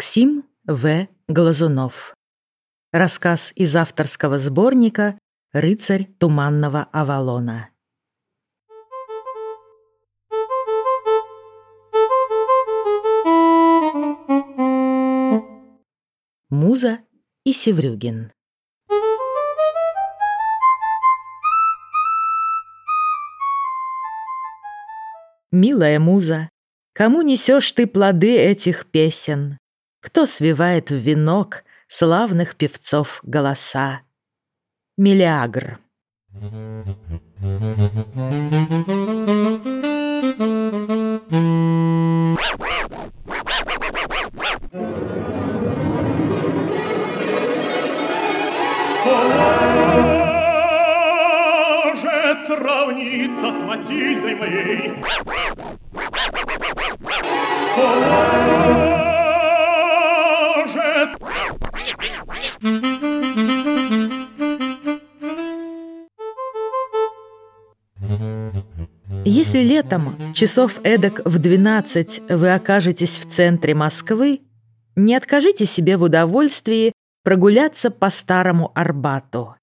Максим В. Глазунов. Рассказ из авторского сборника «Рыцарь туманного Авалона». Муза и Севрюгин. Милая муза, кому несешь ты плоды этих песен? Кто свивает в венок славных певцов голоса? Мелиагр. Может равниться с Матильдой моей. Если летом, часов эдак в 12, вы окажетесь в центре Москвы, не откажите себе в удовольствии прогуляться по старому Арбату.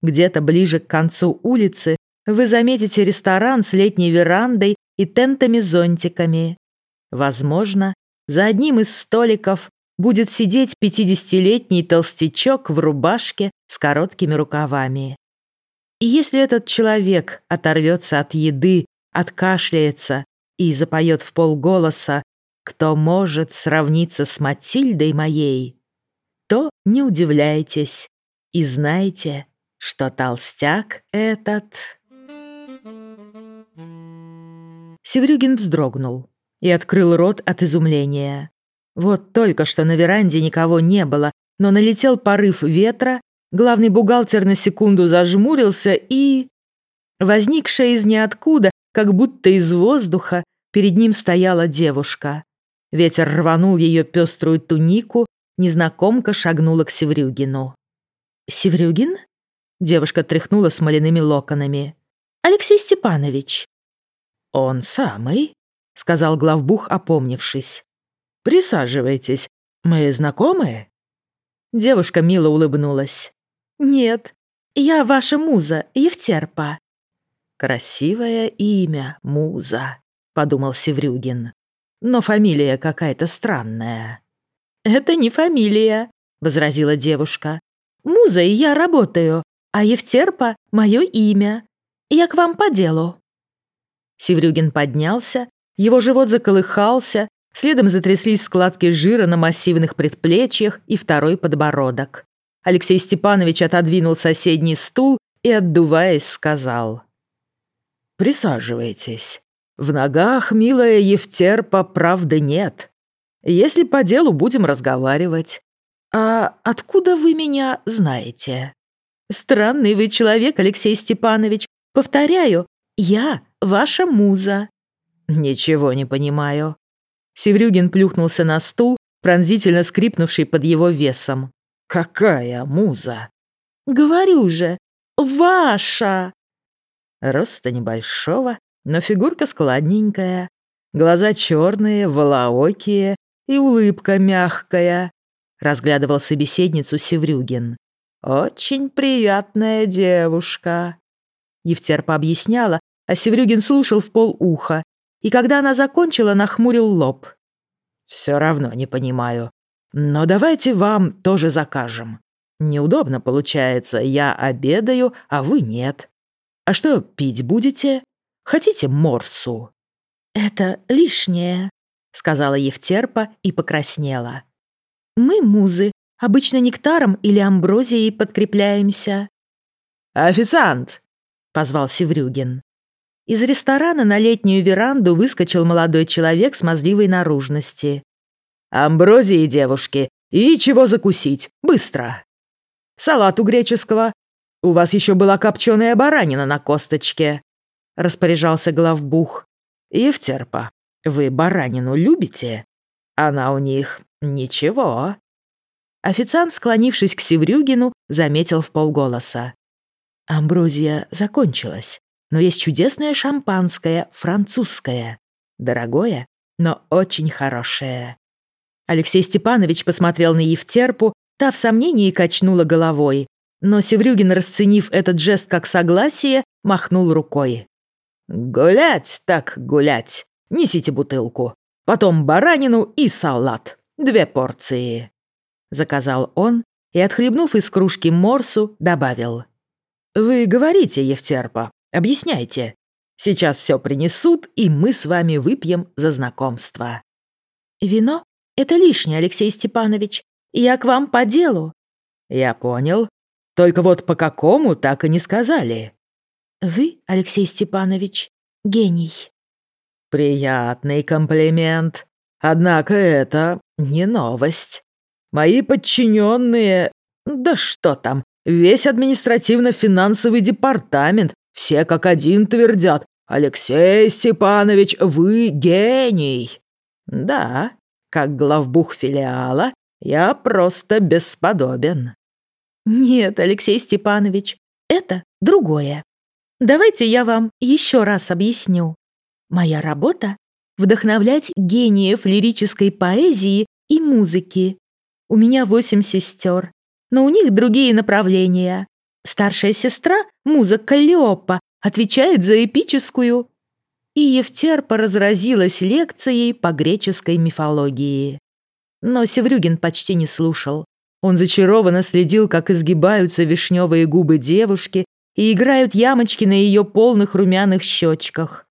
Где-то ближе к концу улицы вы заметите ресторан с летней верандой и тентами-зонтиками. Возможно, за одним из столиков будет сидеть 50-летний толстячок в рубашке с короткими рукавами. И если этот человек оторвется от еды, откашляется и запоет в полголоса «Кто может сравниться с Матильдой моей?», то не удивляйтесь и знайте, что толстяк этот... Севрюгин вздрогнул и открыл рот от изумления. Вот только что на веранде никого не было, но налетел порыв ветра, главный бухгалтер на секунду зажмурился и... Возникшая из ниоткуда, как будто из воздуха, перед ним стояла девушка. Ветер рванул ее пеструю тунику, незнакомка шагнула к Севрюгину. «Севрюгин?» Девушка тряхнула смоляными локонами. «Алексей Степанович». «Он самый», — сказал главбух, опомнившись. «Присаживайтесь. Мы знакомы?» Девушка мило улыбнулась. «Нет, я ваша муза, Евтерпа». «Красивое имя, муза», — подумал Севрюгин. «Но фамилия какая-то странная». «Это не фамилия», — возразила девушка. «Музой я работаю, а Евтерпа — мое имя. Я к вам по делу». Севрюгин поднялся, его живот заколыхался, следом затряслись складки жира на массивных предплечьях и второй подбородок. Алексей Степанович отодвинул соседний стул и, отдуваясь, сказал. «Присаживайтесь. В ногах, милая Евтерпа, правды нет. Если по делу будем разговаривать. А откуда вы меня знаете?» «Странный вы человек, Алексей Степанович. Повторяю, я ваша муза». «Ничего не понимаю». Севрюгин плюхнулся на стул, пронзительно скрипнувший под его весом. «Какая муза?» «Говорю же, ваша!» Роста небольшого, но фигурка складненькая. Глаза черные, волоокие и улыбка мягкая. Разглядывал собеседницу Севрюгин. «Очень приятная девушка». Евтерпа объясняла, а Севрюгин слушал в полуха, и когда она закончила, нахмурил лоб. «Все равно не понимаю. Но давайте вам тоже закажем. Неудобно получается, я обедаю, а вы нет. А что пить будете? Хотите морсу?» «Это лишнее», — сказала Евтерпа и покраснела. «Мы, музы, обычно нектаром или амброзией подкрепляемся». «Официант!» — позвал Севрюгин. Из ресторана на летнюю веранду выскочил молодой человек с мазливой наружности. «Амброзии, девушки, и чего закусить? Быстро!» «Салат у греческого. У вас еще была копченая баранина на косточке», — распоряжался главбух. «Евтерпа, вы баранину любите? Она у них ничего». Официант, склонившись к Севрюгину, заметил в полголоса. Амброзия закончилась, но есть чудесное шампанское, французское. Дорогое, но очень хорошее. Алексей Степанович посмотрел на Евтерпу, та в сомнении качнула головой. Но Севрюгин, расценив этот жест как согласие, махнул рукой. «Гулять так гулять. Несите бутылку. Потом баранину и салат. Две порции», — заказал он и, отхлебнув из кружки морсу, добавил. «Вы говорите, Евтерпа, объясняйте. Сейчас все принесут, и мы с вами выпьем за знакомство». «Вино — это лишнее, Алексей Степанович. Я к вам по делу». «Я понял. Только вот по какому, так и не сказали». «Вы, Алексей Степанович, гений». «Приятный комплимент. Однако это не новость. Мои подчиненные, да что там, весь административно-финансовый департамент, все как один твердят, «Алексей Степанович, вы гений!» Да, как главбух филиала, я просто бесподобен. Нет, Алексей Степанович, это другое. Давайте я вам еще раз объясню. Моя работа — вдохновлять гениев лирической поэзии и музыки. У меня восемь сестер, но у них другие направления. Старшая сестра, муза Каллиопа, отвечает за эпическую. И Евтерпа разразилась лекцией по греческой мифологии. Но Севрюгин почти не слушал. Он зачарованно следил, как изгибаются вишневые губы девушки и играют ямочки на ее полных румяных щечках.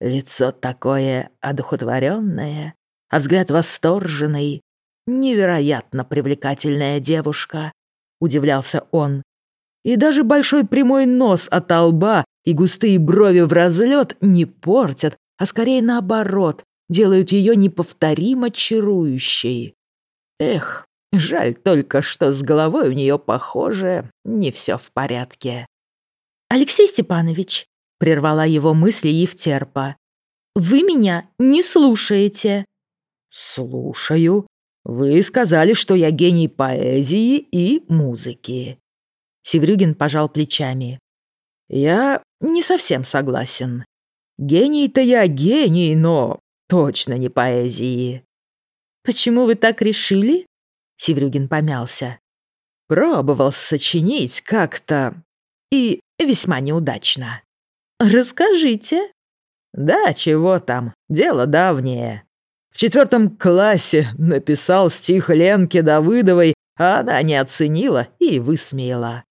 Лицо такое одухотворенное, а взгляд восторженный. Невероятно привлекательная девушка, удивлялся он. И даже большой прямой нос от лба и густые брови в разлет не портят, а скорее наоборот, делают ее неповторимо чарующей. Эх, жаль только, что с головой у нее, похоже, не все в порядке. «Алексей Степанович», — прервала его мысли Евтерпа, «вы меня не слушаете». «Слушаю. Вы сказали, что я гений поэзии и музыки». Севрюгин пожал плечами. «Я не совсем согласен. Гений-то я гений, но точно не поэзии». «Почему вы так решили?» Севрюгин помялся. «Пробовал сочинить как-то и весьма неудачно». «Расскажите». «Да, чего там, дело давнее. В четвертом классе написал стих Ленке Давыдовой, а она не оценила и высмеяла.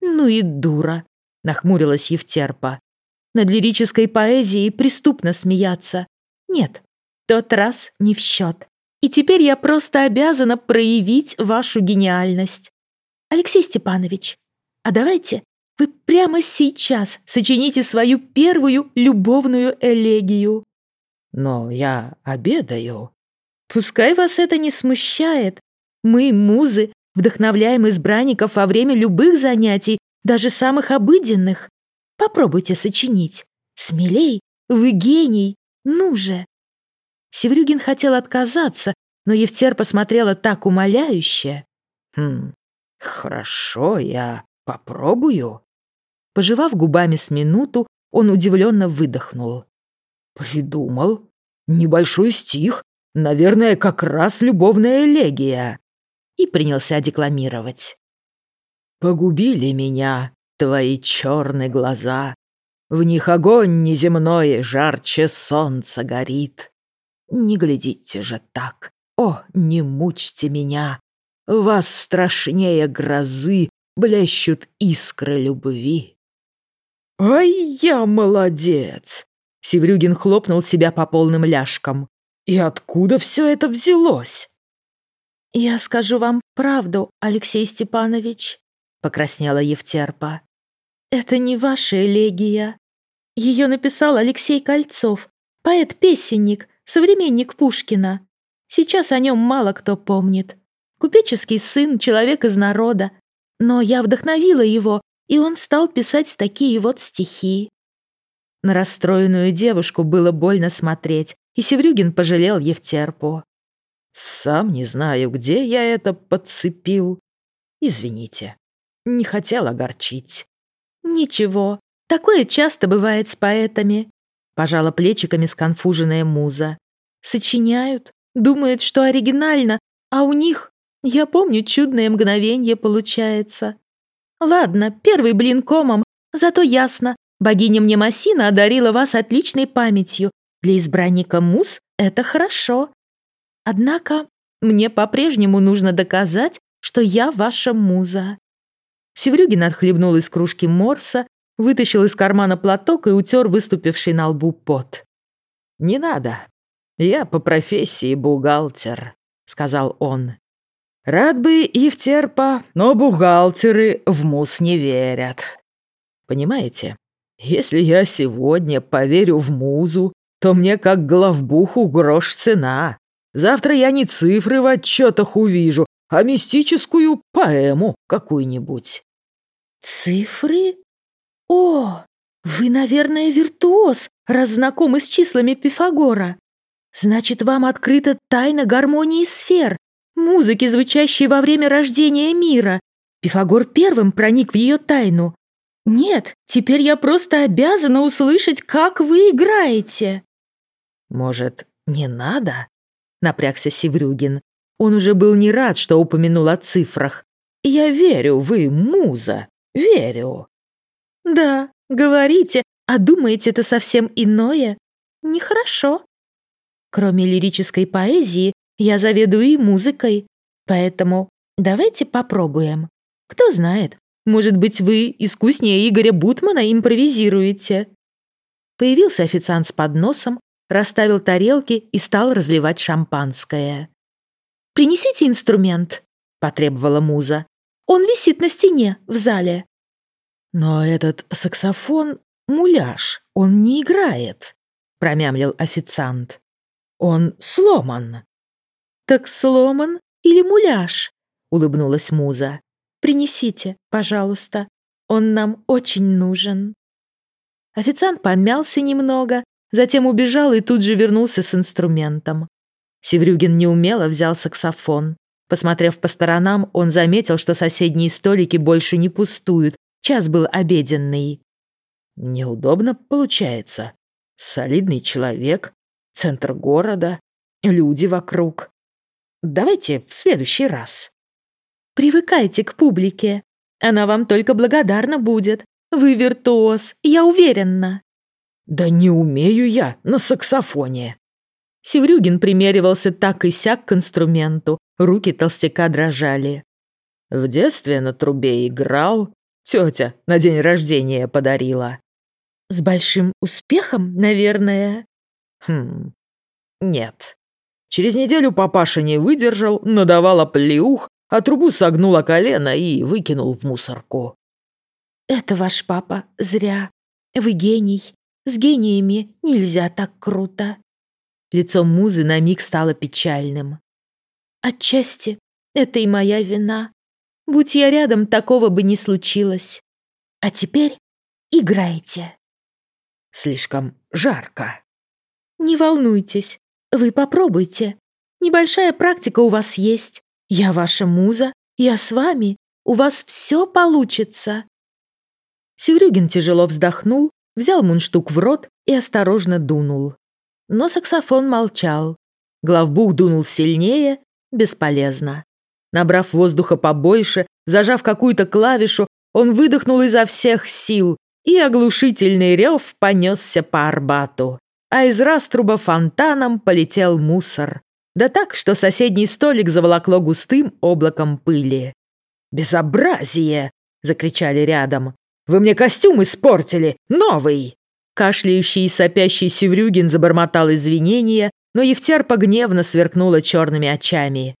«Ну и дура», — нахмурилась Евтерпа. «Над лирической поэзией преступно смеяться. Нет, тот раз не в счет. И теперь я просто обязана проявить вашу гениальность. Алексей Степанович, а давайте вы прямо сейчас сочините свою первую любовную элегию». «Но я обедаю». «Пускай вас это не смущает. Мы, музы, вдохновляем избранников во время любых занятий, даже самых обыденных. Попробуйте сочинить. Смелей, вы гений, ну же!» Севрюгин хотел отказаться, но Евтер посмотрела так умоляюще. «Хм, хорошо, я попробую». Пожевав губами с минуту, он удивленно выдохнул. «Придумал. Небольшой стих. Наверное, как раз любовная элегия» и принялся декламировать. «Погубили меня твои черные глаза, в них огонь неземной жарче солнца горит. Не глядите же так, о, не мучьте меня, вас страшнее грозы блещут искры любви». «Ай, я молодец!» Севрюгин хлопнул себя по полным ляжкам. «И откуда все это взялось?» «Я скажу вам правду, Алексей Степанович», — покраснела Евтерпа. «Это не ваша элегия. Ее написал Алексей Кольцов, поэт-песенник, современник Пушкина. Сейчас о нем мало кто помнит. Купеческий сын, человек из народа. Но я вдохновила его, и он стал писать такие вот стихи». На расстроенную девушку было больно смотреть, и Севрюгин пожалел Евтерпу. Сам не знаю, где я это подцепил. Извините, не хотел огорчить. Ничего, такое часто бывает с поэтами. Пожала плечиками сконфуженная муза. Сочиняют, Думает, что оригинально, а у них, я помню, чудное мгновение получается. Ладно, первый блин комом, зато ясно. Богиня Мнемосина одарила вас отличной памятью. Для избранника мус это хорошо. Однако мне по-прежнему нужно доказать, что я ваша муза». Севрюгин отхлебнул из кружки морса, вытащил из кармана платок и утер выступивший на лбу пот. «Не надо. Я по профессии бухгалтер», — сказал он. «Рад бы и в терпа, но бухгалтеры в мус не верят. Понимаете, если я сегодня поверю в музу, то мне как главбуху грош цена. Завтра я не цифры в отчетах увижу, а мистическую поэму какую-нибудь». «Цифры? О, вы, наверное, виртуоз, раз знакомы с числами Пифагора. Значит, вам открыта тайна гармонии сфер, музыки, звучащей во время рождения мира. Пифагор первым проник в ее тайну. Нет, теперь я просто обязана услышать, как вы играете. Может, не надо? Напрягся Севрюгин. Он уже был не рад, что упомянул о цифрах. Я верю, вы муза. Верю. Да, говорите, а думаете это совсем иное? Нехорошо. Кроме лирической поэзии, я заведую и музыкой. Поэтому давайте попробуем. Кто знает, может быть, вы искуснее Игоря Бутмана импровизируете?» Появился официант с подносом, расставил тарелки и стал разливать шампанское. «Принесите инструмент», — потребовала муза. «Он висит на стене в зале». «Но этот саксофон — муляж, он не играет», — промямлил официант. Он сломан». «Так сломан или муляж?» — улыбнулась Муза. «Принесите, пожалуйста. Он нам очень нужен». Официант помялся немного, затем убежал и тут же вернулся с инструментом. Севрюгин неумело взял саксофон. Посмотрев по сторонам, он заметил, что соседние столики больше не пустуют. Час был обеденный. «Неудобно получается. Солидный человек, центр города, люди вокруг. Давайте в следующий раз. Привыкайте к публике. Она вам только благодарна будет. Вы виртуоз, я уверена. Да не умею я на саксофоне. Севрюгин примеривался так и сяк к инструменту, руки толстяка дрожали. В детстве на трубе играл, тетя на день рождения подарила. С большим успехом, наверное. Хм, нет. Через неделю папаша не выдержал, надавала плеух, а трубу согнула колено и выкинул в мусорку. «Это ваш папа зря. Вы гений. С гениями нельзя так круто». Лицо музы на миг стало печальным. «Отчасти это и моя вина. Будь я рядом, такого бы не случилось. А теперь играйте». «Слишком жарко», «Не волнуйтесь, вы попробуйте. Небольшая практика у вас есть. Я ваша муза, я с вами. У вас все получится». Севрюгин тяжело вздохнул, взял мундштук в рот и осторожно дунул. Но саксофон молчал. Главбух дунул сильнее, бесполезно. Набрав воздуха побольше, зажав какую-то клавишу, он выдохнул изо всех сил, и оглушительный рев понесся по Арбату а из раструба фонтаном полетел мусор. Да так, что соседний столик заволокло густым облаком пыли. «Безобразие!» — закричали рядом. «Вы мне костюм испортили! Новый!» Кашляющий и сопящий Севрюгин забормотал извинения, но Евтерпа гневно сверкнула черными очами.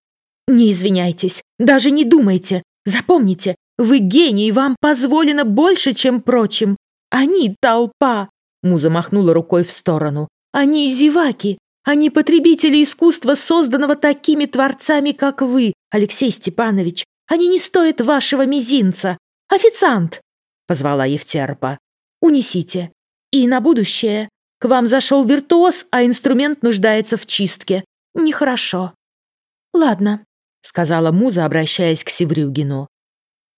«Не извиняйтесь, даже не думайте. Запомните, вы гений, вам позволено больше, чем прочим. Они — толпа, Муза махнула рукой в сторону. «Они зеваки! Они потребители искусства, созданного такими творцами, как вы, Алексей Степанович! Они не стоят вашего мизинца! Официант!» — позвала Евтерпа. «Унесите. И на будущее. К вам зашел виртуоз, а инструмент нуждается в чистке. Нехорошо». «Ладно», — сказала Муза, обращаясь к Севрюгину.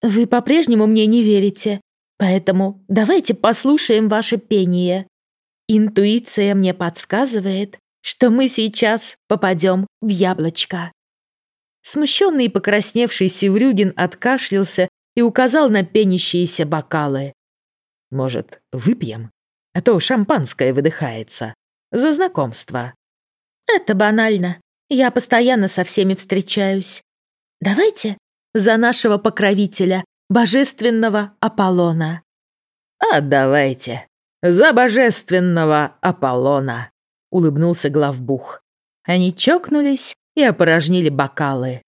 «Вы по-прежнему мне не верите. Поэтому давайте послушаем ваше пение. Интуиция мне подсказывает, что мы сейчас попадем в яблочко». Смущенный и покрасневший Севрюгин откашлялся и указал на пенящиеся бокалы. «Может, выпьем? А то шампанское выдыхается. За знакомство». «Это банально. Я постоянно со всеми встречаюсь. Давайте за нашего покровителя, божественного Аполлона». «А давайте за божественного Аполлона», — улыбнулся главбух. Они чокнулись и опорожнили бокалы.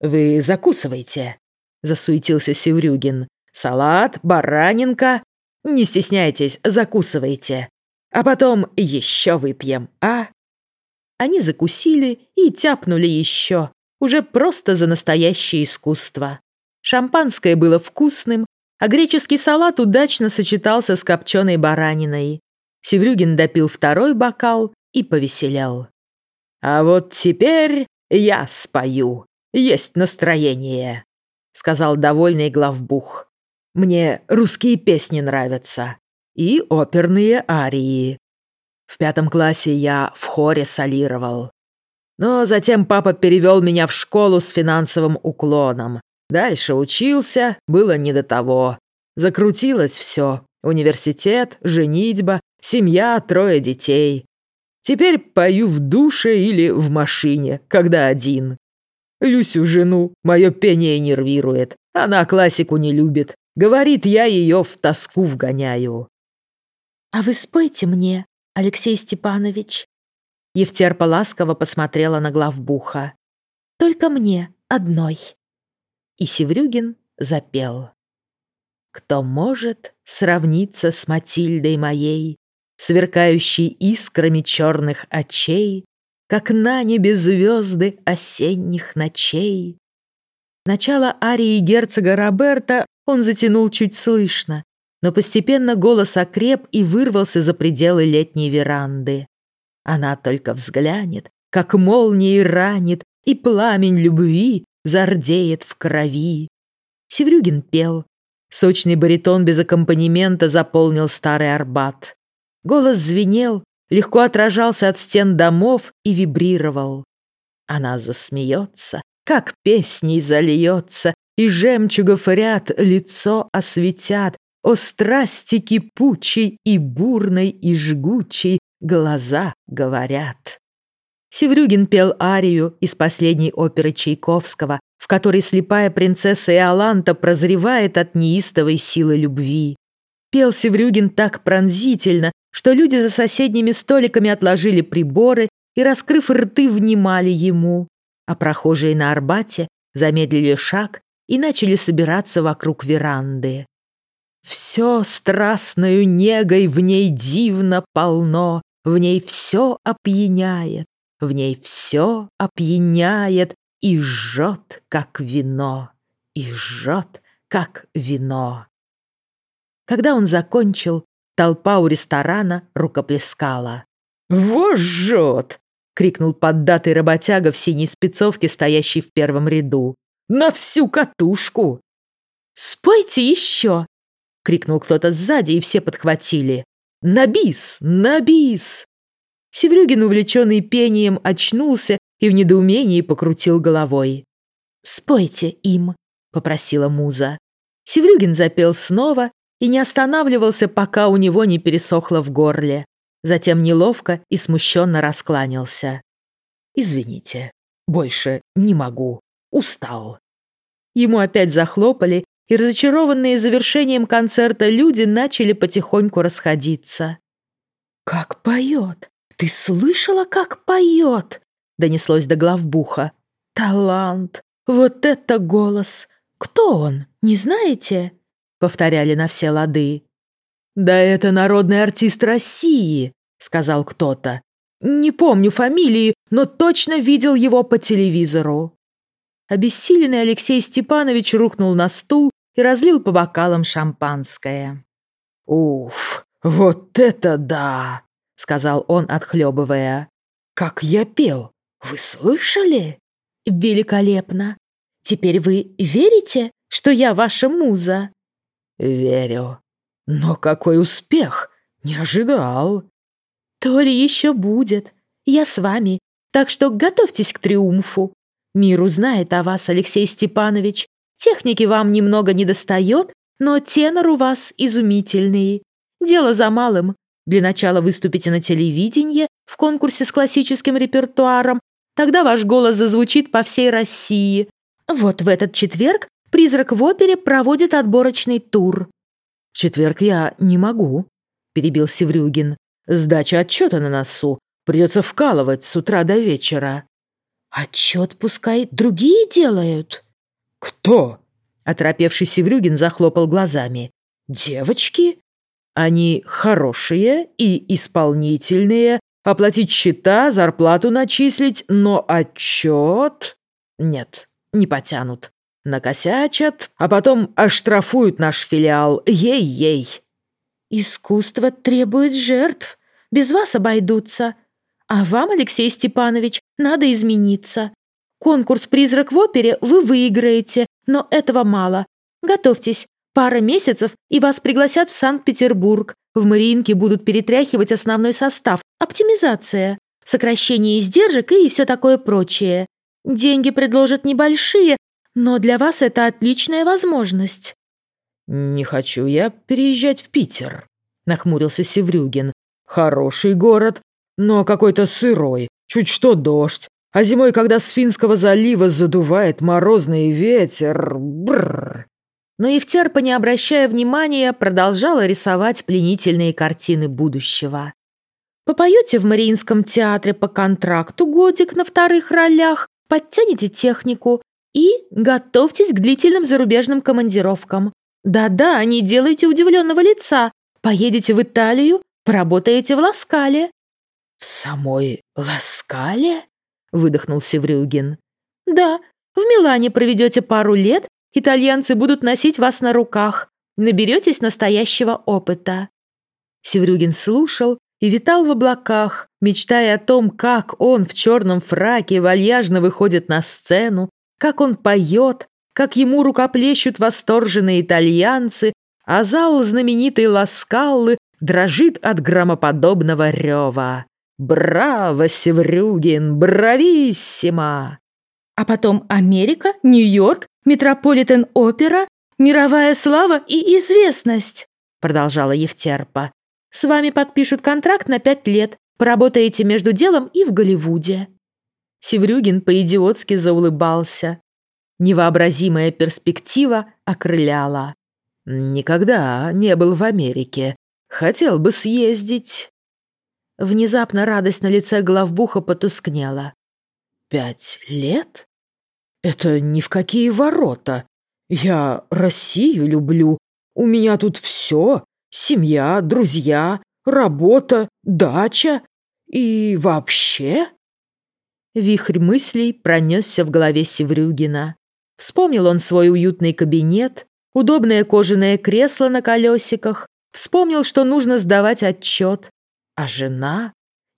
«Вы закусывайте», — засуетился Севрюгин. «Салат, баранинка. Не стесняйтесь, закусывайте. А потом еще выпьем, а?» Они закусили и тяпнули еще, уже просто за настоящее искусство. Шампанское было вкусным, а греческий салат удачно сочетался с копченой бараниной. Севрюгин допил второй бокал и повеселял. «А вот теперь я спою. Есть настроение», — сказал довольный главбух. «Мне русские песни нравятся. И оперные арии. В пятом классе я в хоре солировал. Но затем папа перевел меня в школу с финансовым уклоном. Дальше учился, было не до того. Закрутилось все. Университет, женитьба, семья, трое детей. Теперь пою в душе или в машине, когда один. Люсю жену мое пение нервирует. Она классику не любит. Говорит, я ее в тоску вгоняю. «А вы спойте мне, Алексей Степанович?» Евтерпа ласково посмотрела на главбуха. «Только мне одной». И Севрюгин запел. «Кто может сравниться с Матильдой моей, сверкающей искрами черных очей, как на небе звезды осенних ночей?» Начало арии герцога Роберта он затянул чуть слышно, но постепенно голос окреп и вырвался за пределы летней веранды. Она только взглянет, как молнией ранит, и пламень любви зардеет в крови. Севрюгин пел. Сочный баритон без аккомпанемента заполнил старый Арбат. Голос звенел, легко отражался от стен домов и вибрировал. Она засмеется, как песней зальется, и жемчугов ряд лицо осветят, о страсти кипучей и бурной и жгучей глаза говорят. Севрюгин пел арию из последней оперы Чайковского, в которой слепая принцесса Иоланта прозревает от неистовой силы любви. Пел Севрюгин так пронзительно, что люди за соседними столиками отложили приборы и, раскрыв рты, внимали ему, а прохожие на Арбате замедлили шаг и начали собираться вокруг веранды. Все страстною негой в ней дивно полно, В ней все опьяняет, в ней все опьяняет И жжет, как вино, и жжет, как вино. Когда он закончил, толпа у ресторана рукоплескала. «Во жжет!» — крикнул поддатый работяга в синей спецовке, стоящий в первом ряду. «На всю катушку!» «Спойте еще!» — крикнул кто-то сзади, и все подхватили. «На бис! На бис!» Севрюгин, увлеченный пением, очнулся и в недоумении покрутил головой. «Спойте им», — попросила муза. Севрюгин запел снова и не останавливался, пока у него не пересохло в горле. Затем неловко и смущенно раскланялся. «Извините, больше не могу. Устал». Ему опять захлопали, и разочарованные завершением концерта люди начали потихоньку расходиться. «Как поет! Ты слышала, как поет?» — донеслось до главбуха. «Талант! Вот это голос! Кто он, не знаете?» — повторяли на все лады. «Да это народный артист России», — сказал кто-то. «Не помню фамилии, но точно видел его по телевизору». Обессиленный Алексей Степанович рухнул на стул и разлил по бокалам шампанское. «Уф, вот это да!» — сказал он, отхлебывая. «Как я пел! Вы слышали?» «Великолепно! Теперь вы верите, что я ваша муза?» «Верю. Но какой успех! Не ожидал!» «То ли еще будет. я с вами, так что готовьтесь к триумфу. Мир узнает о вас, Алексей Степанович. Техники вам немного недостает, но тенор у вас изумительный. Дело за малым. Для начала выступите на телевидении в конкурсе с классическим репертуаром. Тогда ваш голос зазвучит по всей России. Вот в этот четверг «Призрак в опере» проводит отборочный тур. «В четверг я не могу», — перебил Севрюгин. «Сдача отчета на носу. Придется вкалывать с утра до вечера». «Отчет пускай другие делают». «Кто?» — оторопевший Севрюгин захлопал глазами. «Девочки? Они хорошие и исполнительные, оплатить счета, зарплату начислить, но отчет... Нет, не потянут. Накосячат, а потом оштрафуют наш филиал. Ей-ей. Искусство требует жертв. Без вас обойдутся. А вам, Алексей Степанович, надо измениться. Конкурс «Призрак в опере» вы выиграете, но этого мало. Готовьтесь, пара месяцев, и вас пригласят в Санкт-Петербург. В Мариинке будут перетряхивать основной состав. Оптимизация, сокращение издержек и все такое прочее. Деньги предложат небольшие, но для вас это отличная возможность». «Не хочу я переезжать в Питер», — нахмурился Севрюгин. «Хороший город, но какой-то сырой, чуть что дождь. А зимой, когда с Финского залива задувает морозный ветер... Бррр. Но Евтерпа, не обращая внимания, продолжала рисовать пленительные картины будущего. «Попоете в Мариинском театре по контракту годик на вторых ролях, подтяните технику и готовьтесь к длительным зарубежным командировкам. Да-да, не делайте удивленного лица. Поедете в Италию, поработаете в Ласкале». «В самой Ласкале?» — выдохнул Севрюгин. «Да, в Милане проведете пару лет, итальянцы будут носить вас на руках. Наберетесь настоящего опыта». Севрюгин слушал и витал в облаках, мечтая о том, как он в черном фраке вальяжно выходит на сцену, как он поет, как ему рукоплещут восторженные итальянцы, а зал знаменитой Ласкаллы дрожит от громоподобного рева. «Браво, Севрюгин! Брависсимо!» А потом Америка, Нью-Йорк, Метрополитен-опера, мировая слава и известность, продолжала Евтерпа. С вами подпишут контракт на пять лет, поработаете между делом и в Голливуде. Севрюгин по-идиотски заулыбался. Невообразимая перспектива окрыляла. «Никогда не был в Америке. Хотел бы съездить». Внезапно радость на лице главбуха потускнела. «Пять лет? Это ни в какие ворота. Я Россию люблю. У меня тут все. Семья, друзья, работа, дача. И вообще...» Вихрь мыслей пронесся в голове Севрюгина. Вспомнил он свой уютный кабинет, удобное кожаное кресло на колесиках, вспомнил, что нужно сдавать отчет. А жена?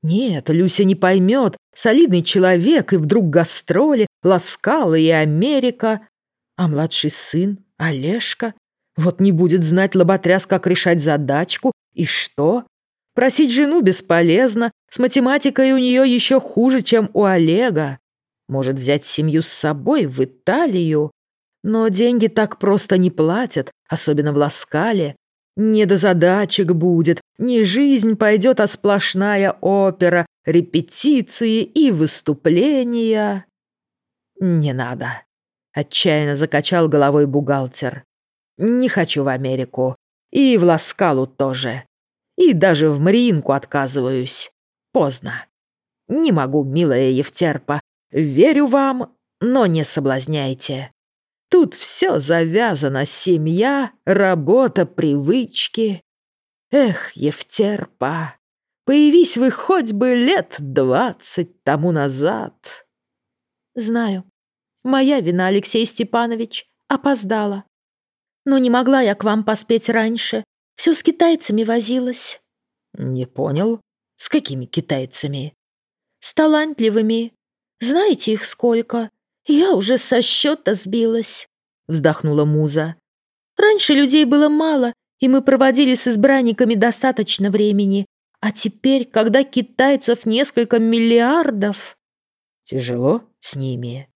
Нет, Люся не поймет. Солидный человек, и вдруг гастроли, Ласкала и Америка. А младший сын, Олежка, вот не будет знать лоботряс, как решать задачку. И что? Просить жену бесполезно, с математикой у нее еще хуже, чем у Олега. Может взять семью с собой в Италию. Но деньги так просто не платят, особенно в Ласкале. Не до задачек будет, не жизнь пойдет, а сплошная опера, репетиции и выступления. Не надо. Отчаянно закачал головой бухгалтер. Не хочу в Америку. И в Ласкалу тоже. И даже в Мариинку отказываюсь. Поздно. Не могу, милая Евтерпа. Верю вам, но не соблазняйте. Тут все завязано. Семья, работа, привычки. Эх, Евтерпа, появись вы хоть бы лет двадцать тому назад. Знаю. Моя вина, Алексей Степанович. Опоздала. Но не могла я к вам поспеть раньше. Все с китайцами возилась». «Не понял. С какими китайцами?» «С талантливыми. Знаете их сколько? Я уже со счета сбилась», — вздохнула Муза. «Раньше людей было мало, и мы проводили с избранниками достаточно времени, А теперь, когда китайцев несколько миллиардов... Тяжело с ними.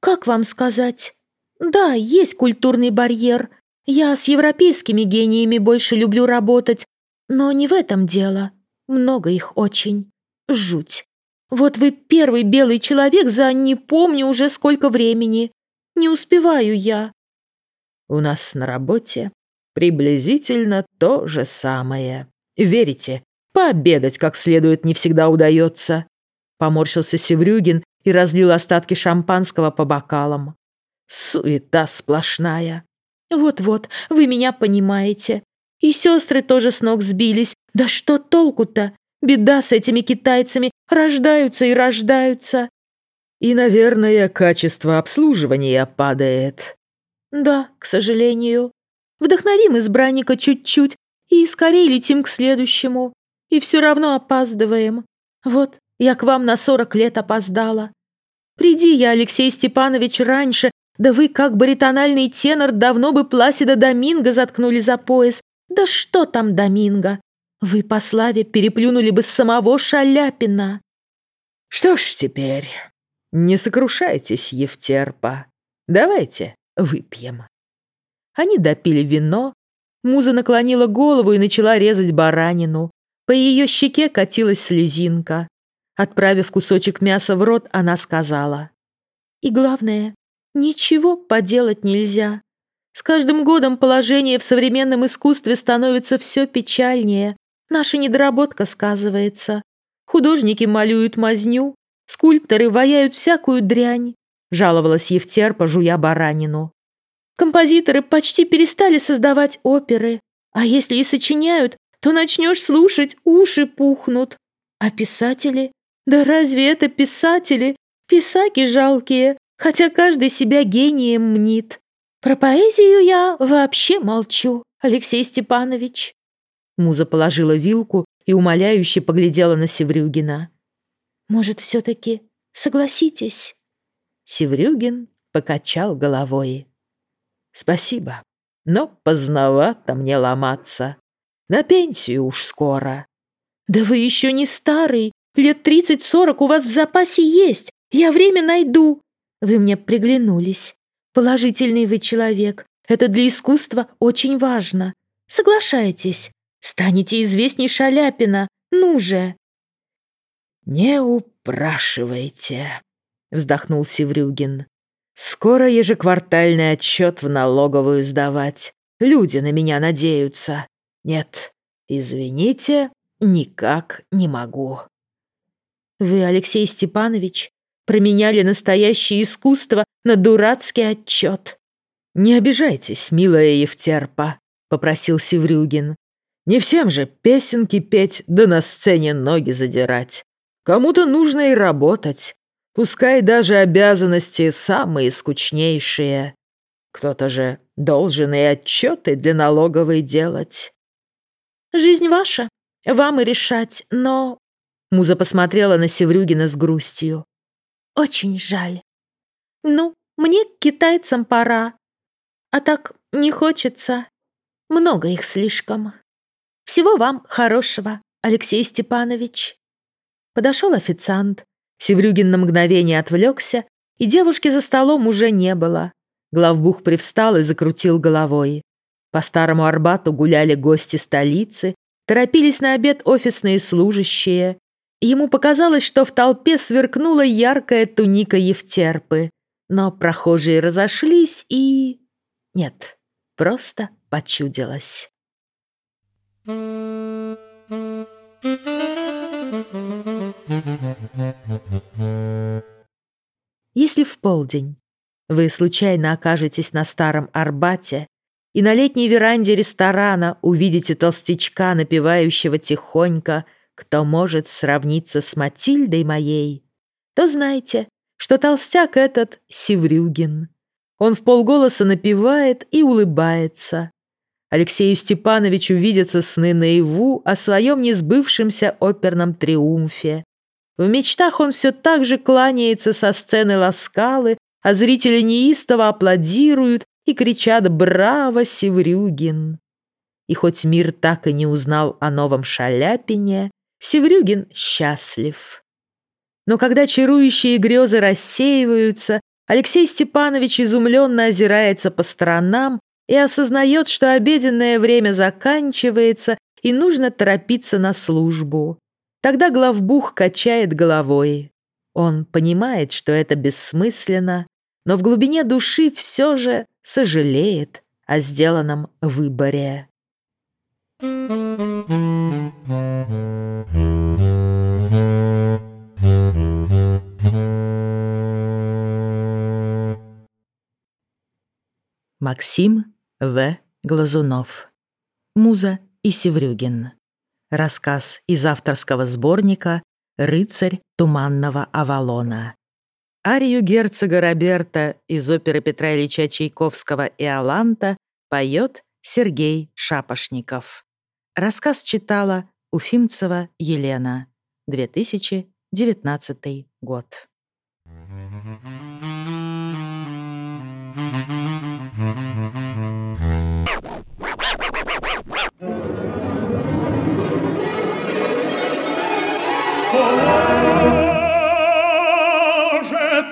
Как вам сказать? Да, есть культурный барьер. Я с европейскими гениями больше люблю работать, но не в этом дело. Много их очень. Жуть. Вот вы первый белый человек за не помню уже сколько времени. Не успеваю я. У нас на работе приблизительно то же самое. Верите, пообедать как следует не всегда удается. Поморщился Севрюгин и разлил остатки шампанского по бокалам. Суета сплошная. Вот-вот, вы меня понимаете. И сестры тоже с ног сбились. Да что толку-то? Беда с этими китайцами. Рождаются и рождаются. И, наверное, качество обслуживания падает. Да, к сожалению. Вдохновим избранника чуть-чуть и скорее летим к следующему. И все равно опаздываем. Вот, я к вам на сорок лет опоздала. Приди я, Алексей Степанович, раньше, да вы, как баритональный тенор, давно бы Пласида Доминго заткнули за пояс. Да что там Доминго? Вы по славе переплюнули бы самого Шаляпина. Что ж теперь, не сокрушайтесь, Евтерпа. Давайте выпьем. Они допили вино. Муза наклонила голову и начала резать баранину. По ее щеке катилась слезинка. Отправив кусочек мяса в рот, она сказала. «И главное, ничего поделать нельзя. С каждым годом положение в современном искусстве становится все печальнее. Наша недоработка сказывается. Художники малюют мазню, скульпторы ваяют всякую дрянь», жаловалась Евтерпа, жуя баранину. «Композиторы почти перестали создавать оперы, а если и сочиняют, то начнешь слушать, уши пухнут. А писатели да разве это писатели? Писаки жалкие, хотя каждый себя гением мнит. Про поэзию я вообще молчу, Алексей Степанович. Муза положила вилку и умоляюще поглядела на Севрюгина. «Может, все-таки согласитесь?» Севрюгин покачал головой. «Спасибо, но поздновато мне ломаться. На пенсию уж скоро». «Да вы еще не старый, Лет тридцать-сорок у вас в запасе есть. Я время найду. Вы мне приглянулись. Положительный вы человек. Это для искусства очень важно. Соглашайтесь. Станете известней Шаляпина. Ну же!» «Не упрашивайте», — вздохнул Севрюгин. «Скоро ежеквартальный отчет в налоговую сдавать. Люди на меня надеются. Нет, извините, никак не могу». Вы, Алексей Степанович, променяли настоящее искусство на дурацкий отчет. «Не обижайтесь, милая Евтерпа», — попросил Севрюгин. «Не всем же песенки петь, да на сцене ноги задирать. Кому-то нужно и работать, пускай даже обязанности самые скучнейшие. Кто-то же должен и отчеты для налоговой делать». «Жизнь ваша, вам и решать, но Муза посмотрела на Севрюгина с грустью. «Очень жаль. Ну, мне к китайцам пора. А так не хочется. Много их слишком. Всего вам хорошего, Алексей Степанович». Подошел официант. Севрюгин на мгновение отвлекся, и девушки за столом уже не было. Главбух привстал и закрутил головой. По старому Арбату гуляли гости столицы, торопились на обед офисные служащие, Ему показалось, что в толпе сверкнула яркая туника Евтерпы, но прохожие разошлись и... Нет, просто почудилось. Если в полдень вы случайно окажетесь на Старом Арбате и на летней веранде ресторана увидите толстячка, напевающего тихонько кто может сравниться с Матильдой моей, то знайте, что толстяк этот Севрюгин. Он в полголоса напевает и улыбается. Алексею Степановичу видятся сны наяву о своем несбывшемся оперном триумфе. В мечтах он все так же кланяется со сцены Ласкалы, а зрители неистово аплодируют и кричат «Браво, Севрюгин!». И хоть мир так и не узнал о новом Шаляпине, Севрюгин счастлив. Но когда чарующие грезы рассеиваются, Алексей Степанович изумленно озирается по сторонам и осознает, что обеденное время заканчивается и нужно торопиться на службу. Тогда главбух качает головой. Он понимает, что это бессмысленно, но в глубине души все же сожалеет о сделанном выборе. Максим В. Глазунов. Муза и Севрюгин. Рассказ из авторского сборника «Рыцарь туманного Авалона». Арию герцога Роберта из оперы Петра Ильича Чайковского и Аланта поет Сергей Шапошников. Рассказ читала Уфимцева Елена. 2019 год.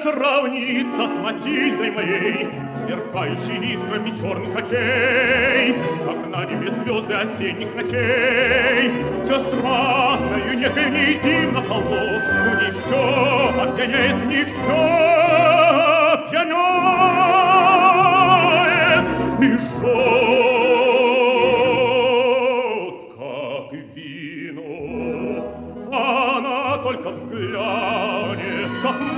Равнится с Матильдой моей, Сверкающий искрами черных очей, Как на небе звезды осенних ночей. Все страстною некой не дивно полу, Но не все опьяняет, не все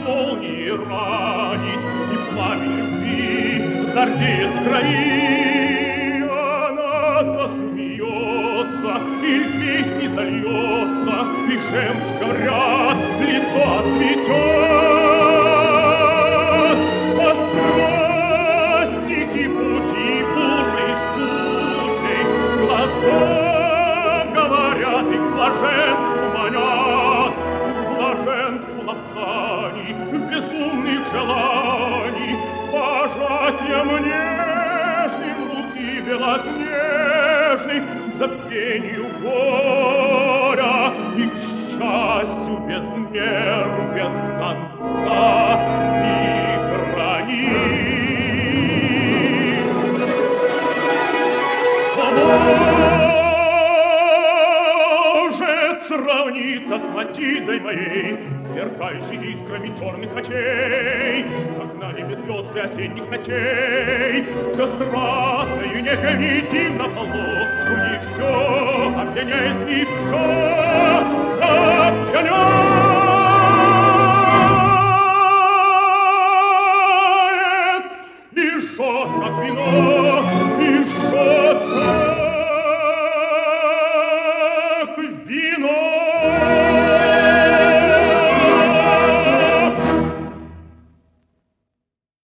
молнии ранит, И пламя любви зардеет в крови. Она засмеется, и песни зальется, И жемчуг говорят, лицо осветет. Безумных желаний, пожатием нежным руки белоснежной, к забвению горя и к счастью без мер, без конца и границ. Сравниться с Матильдой моей, Сверкающей искрами черных очей, Как на небе звезды осенних ночей. Все страстно и некой нити на полу, У них все опьяняет и все опьяняет.